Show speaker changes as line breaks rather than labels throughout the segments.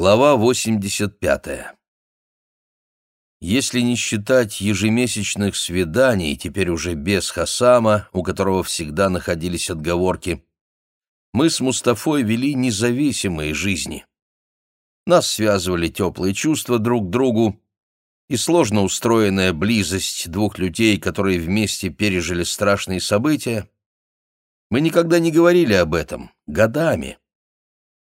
Глава 85. Если не считать ежемесячных свиданий, теперь уже без Хасама, у которого всегда находились отговорки, мы с Мустафой вели независимые жизни. Нас связывали теплые чувства друг к другу, и сложно устроенная близость двух людей, которые вместе пережили страшные события. Мы никогда не говорили об этом, годами.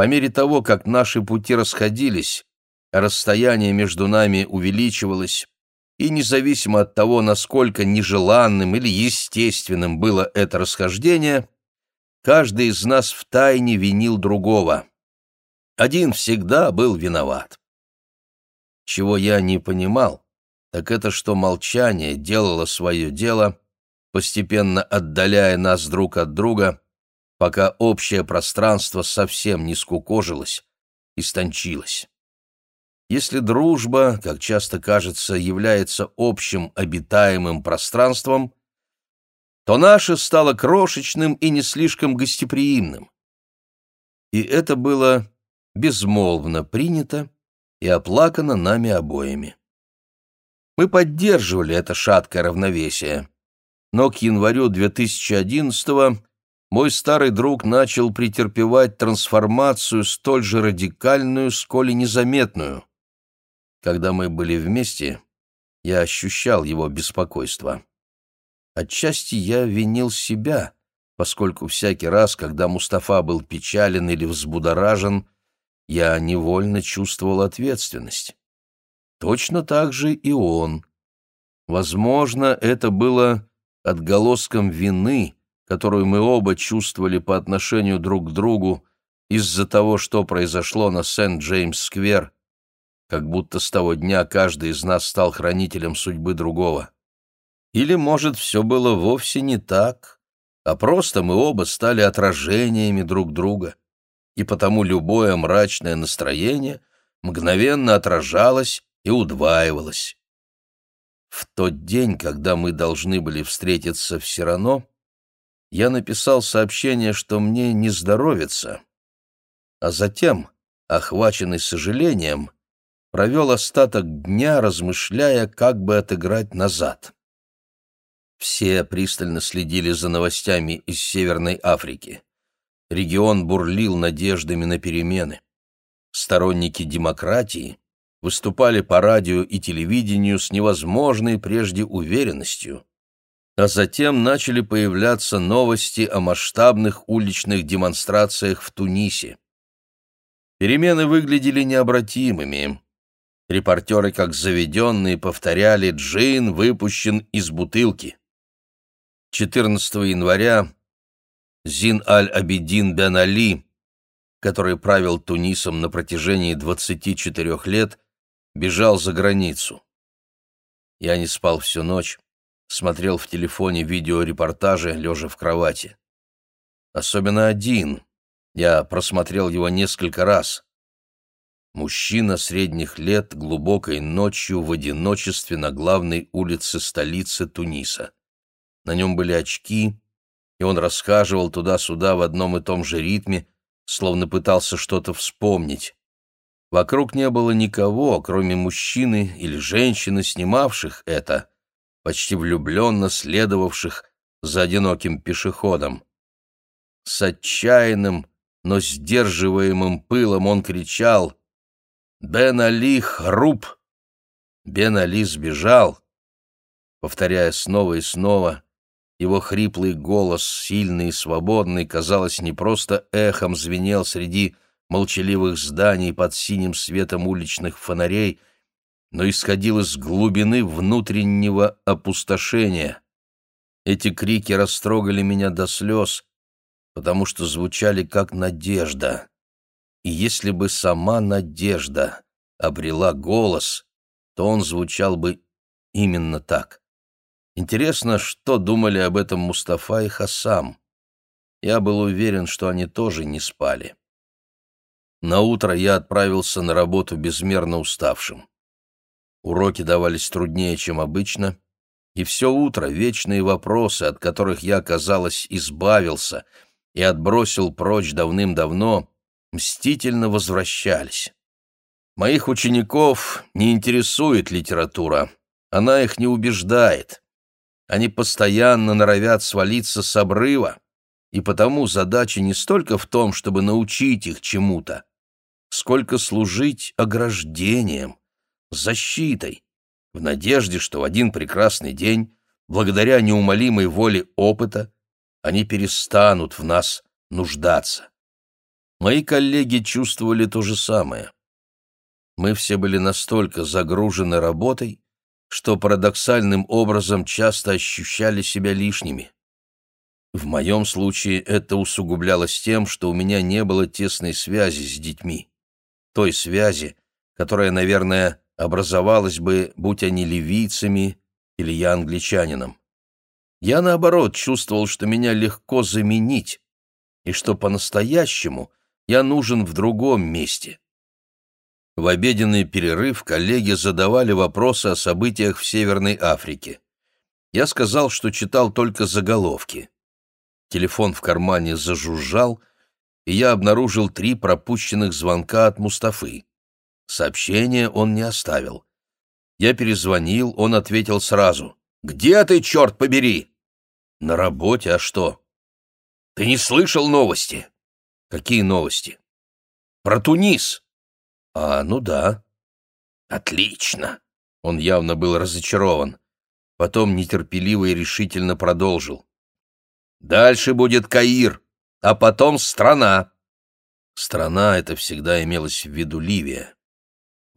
По мере того, как наши пути расходились, расстояние между нами увеличивалось, и независимо от того, насколько нежеланным или естественным было это расхождение, каждый из нас втайне винил другого. Один всегда был виноват. Чего я не понимал, так это что молчание делало свое дело, постепенно отдаляя нас друг от друга, пока общее пространство совсем не скукожилось, истончилось. Если дружба, как часто кажется, является общим обитаемым пространством, то наше стало крошечным и не слишком гостеприимным. И это было безмолвно принято и оплакано нами обоими. Мы поддерживали это шаткое равновесие, но к январю 2011 года мой старый друг начал претерпевать трансформацию столь же радикальную, сколь и незаметную. Когда мы были вместе, я ощущал его беспокойство. Отчасти я винил себя, поскольку всякий раз, когда Мустафа был печален или взбудоражен, я невольно чувствовал ответственность. Точно так же и он. Возможно, это было отголоском вины — которую мы оба чувствовали по отношению друг к другу из-за того, что произошло на Сент-Джеймс-сквер, как будто с того дня каждый из нас стал хранителем судьбы другого. Или, может, все было вовсе не так, а просто мы оба стали отражениями друг друга, и потому любое мрачное настроение мгновенно отражалось и удваивалось. В тот день, когда мы должны были встретиться в Сирано, я написал сообщение, что мне не здоровится, а затем, охваченный сожалением, провел остаток дня, размышляя, как бы отыграть назад. Все пристально следили за новостями из Северной Африки. Регион бурлил надеждами на перемены. Сторонники демократии выступали по радио и телевидению с невозможной прежде уверенностью а затем начали появляться новости о масштабных уличных демонстрациях в Тунисе. Перемены выглядели необратимыми. Репортеры, как заведенные, повторяли «Джин выпущен из бутылки». 14 января Зин аль-Абидин бен Али, который правил Тунисом на протяжении 24 лет, бежал за границу. Я не спал всю ночь смотрел в телефоне видеорепортажи, лежа в кровати. Особенно один. Я просмотрел его несколько раз. Мужчина средних лет глубокой ночью в одиночестве на главной улице столицы Туниса. На нем были очки, и он расхаживал туда-сюда в одном и том же ритме, словно пытался что-то вспомнить. Вокруг не было никого, кроме мужчины или женщины, снимавших это — почти влюбленно следовавших за одиноким пешеходом. С отчаянным, но сдерживаемым пылом он кричал «Бен Али хруп!» Бен Али сбежал. Повторяя снова и снова, его хриплый голос, сильный и свободный, казалось, не просто эхом звенел среди молчаливых зданий под синим светом уличных фонарей — но исходил из глубины внутреннего опустошения. Эти крики растрогали меня до слез, потому что звучали как надежда. И если бы сама надежда обрела голос, то он звучал бы именно так. Интересно, что думали об этом Мустафа и Хасам. Я был уверен, что они тоже не спали. На утро я отправился на работу безмерно уставшим. Уроки давались труднее, чем обычно, и все утро вечные вопросы, от которых я, казалось, избавился и отбросил прочь давным-давно, мстительно возвращались. Моих учеников не интересует литература, она их не убеждает. Они постоянно норовят свалиться с обрыва, и потому задача не столько в том, чтобы научить их чему-то, сколько служить ограждением, защитой, в надежде, что в один прекрасный день, благодаря неумолимой воле опыта, они перестанут в нас нуждаться. Мои коллеги чувствовали то же самое. Мы все были настолько загружены работой, что парадоксальным образом часто ощущали себя лишними. В моем случае это усугублялось тем, что у меня не было тесной связи с детьми. Той связи, которая, наверное, образовалась бы, будь они ливийцами или я англичанином. Я, наоборот, чувствовал, что меня легко заменить, и что по-настоящему я нужен в другом месте. В обеденный перерыв коллеги задавали вопросы о событиях в Северной Африке. Я сказал, что читал только заголовки. Телефон в кармане зажужжал, и я обнаружил три пропущенных звонка от Мустафы. Сообщение он не оставил. Я перезвонил, он ответил сразу. «Где ты, черт побери?» «На работе, а что?» «Ты не слышал новости?» «Какие новости?» «Про Тунис». «А, ну да». «Отлично!» Он явно был разочарован. Потом нетерпеливо и решительно продолжил. «Дальше будет Каир, а потом страна». Страна — это всегда имелось в виду Ливия.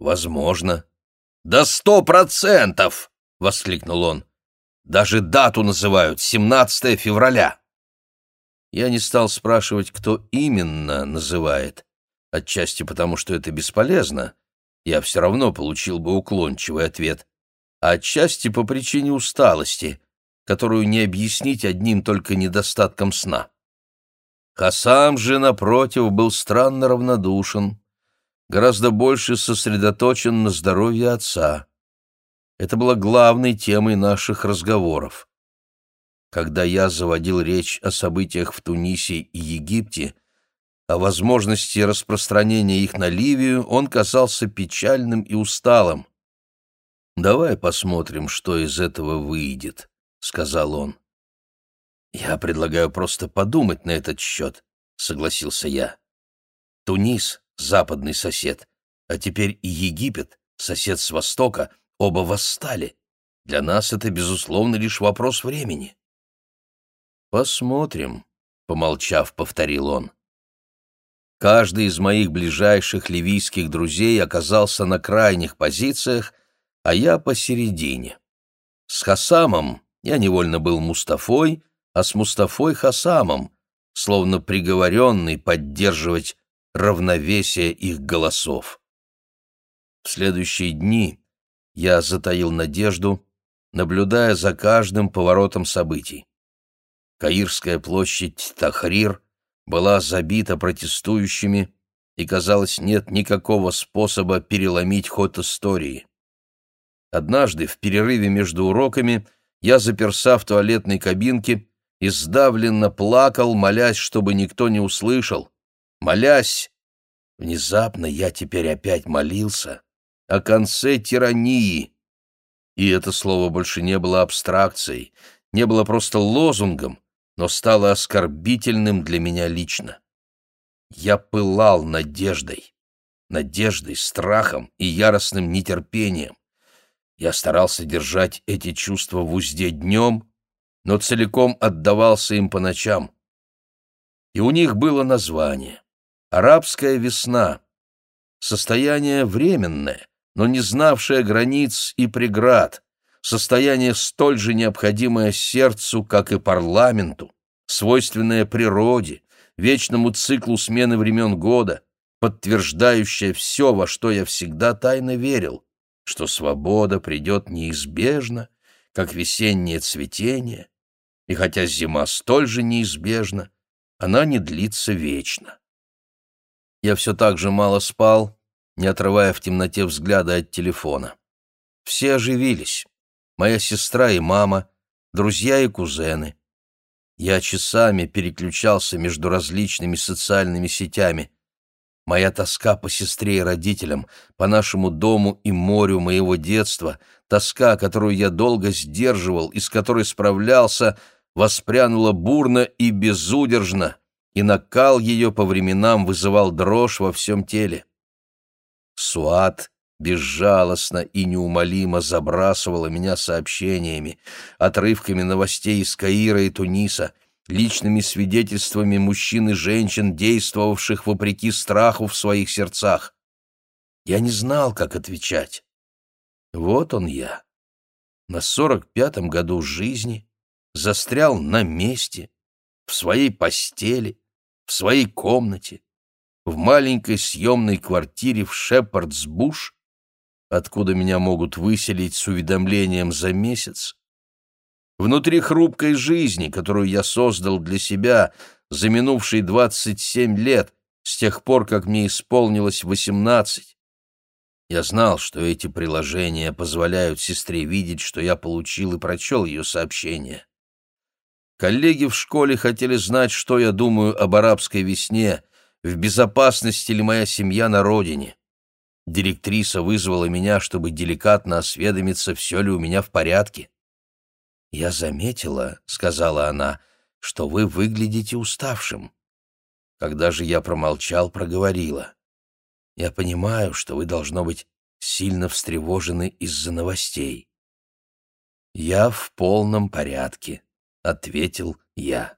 «Возможно». «Да сто процентов!» — воскликнул он. «Даже дату называют — 17 февраля». Я не стал спрашивать, кто именно называет, отчасти потому, что это бесполезно. Я все равно получил бы уклончивый ответ, а отчасти по причине усталости, которую не объяснить одним только недостатком сна. Хасам же, напротив, был странно равнодушен гораздо больше сосредоточен на здоровье отца. Это было главной темой наших разговоров. Когда я заводил речь о событиях в Тунисе и Египте, о возможности распространения их на Ливию, он казался печальным и усталым. «Давай посмотрим, что из этого выйдет», — сказал он. «Я предлагаю просто подумать на этот счет», — согласился я. Тунис западный сосед, а теперь и Египет, сосед с востока, оба восстали. Для нас это, безусловно, лишь вопрос времени. «Посмотрим», — помолчав, повторил он. Каждый из моих ближайших ливийских друзей оказался на крайних позициях, а я посередине. С Хасамом я невольно был Мустафой, а с Мустафой — Хасамом, словно приговоренный поддерживать равновесие их голосов. В следующие дни я затаил надежду, наблюдая за каждым поворотом событий. Каирская площадь Тахрир была забита протестующими, и, казалось, нет никакого способа переломить ход истории. Однажды, в перерыве между уроками, я, заперся в туалетной кабинке, и сдавленно плакал, молясь, чтобы никто не услышал молясь, внезапно я теперь опять молился о конце тирании. И это слово больше не было абстракцией, не было просто лозунгом, но стало оскорбительным для меня лично. Я пылал надеждой, надеждой, страхом и яростным нетерпением. Я старался держать эти чувства в узде днем, но целиком отдавался им по ночам. И у них было название. Арабская весна. Состояние временное, но не знавшее границ и преград. Состояние столь же необходимое сердцу, как и парламенту, свойственное природе, вечному циклу смены времен года, подтверждающее все, во что я всегда тайно верил, что свобода придет неизбежно, как весеннее цветение, и хотя зима столь же неизбежна, она не длится вечно. Я все так же мало спал, не отрывая в темноте взгляда от телефона. Все оживились. Моя сестра и мама, друзья и кузены. Я часами переключался между различными социальными сетями. моя тоска по сестре и родителям, по нашему дому и морю моего детства, тоска, которую я долго сдерживал и с которой справлялся, воспрянула бурно и безудержно, и накал ее по временам вызывал дрожь во всем теле. Суат безжалостно и неумолимо забрасывала меня сообщениями, отрывками новостей из Каира и Туниса, личными свидетельствами мужчин и женщин, действовавших вопреки страху в своих сердцах. Я не знал, как отвечать. Вот он я. На сорок пятом году жизни застрял на месте, в своей постели, в своей комнате, в маленькой съемной квартире в Шепардсбуш, откуда меня могут выселить с уведомлением за месяц, внутри хрупкой жизни, которую я создал для себя за минувшие двадцать семь лет, с тех пор, как мне исполнилось восемнадцать. Я знал, что эти приложения позволяют сестре видеть, что я получил и прочел ее сообщение. Коллеги в школе хотели знать, что я думаю об арабской весне, в безопасности ли моя семья на родине. Директриса вызвала меня, чтобы деликатно осведомиться, все ли у меня в порядке. «Я заметила», — сказала она, — «что вы выглядите уставшим». Когда же я промолчал, проговорила. «Я понимаю, что вы, должно быть, сильно встревожены из-за новостей». «Я в полном порядке», — ответил я.